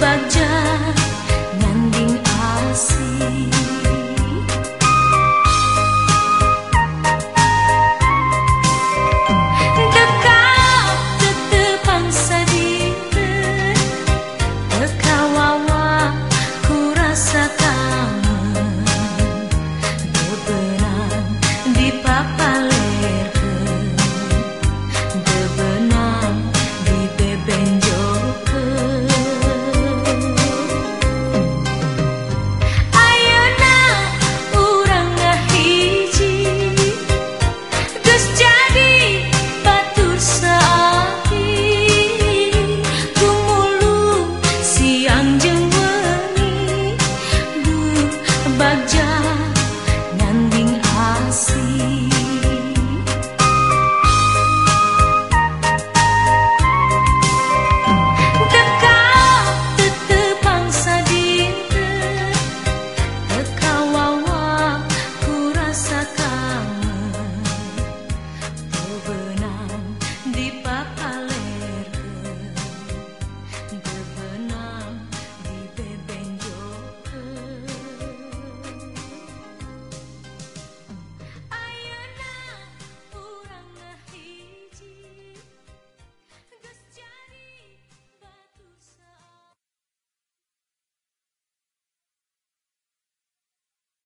baja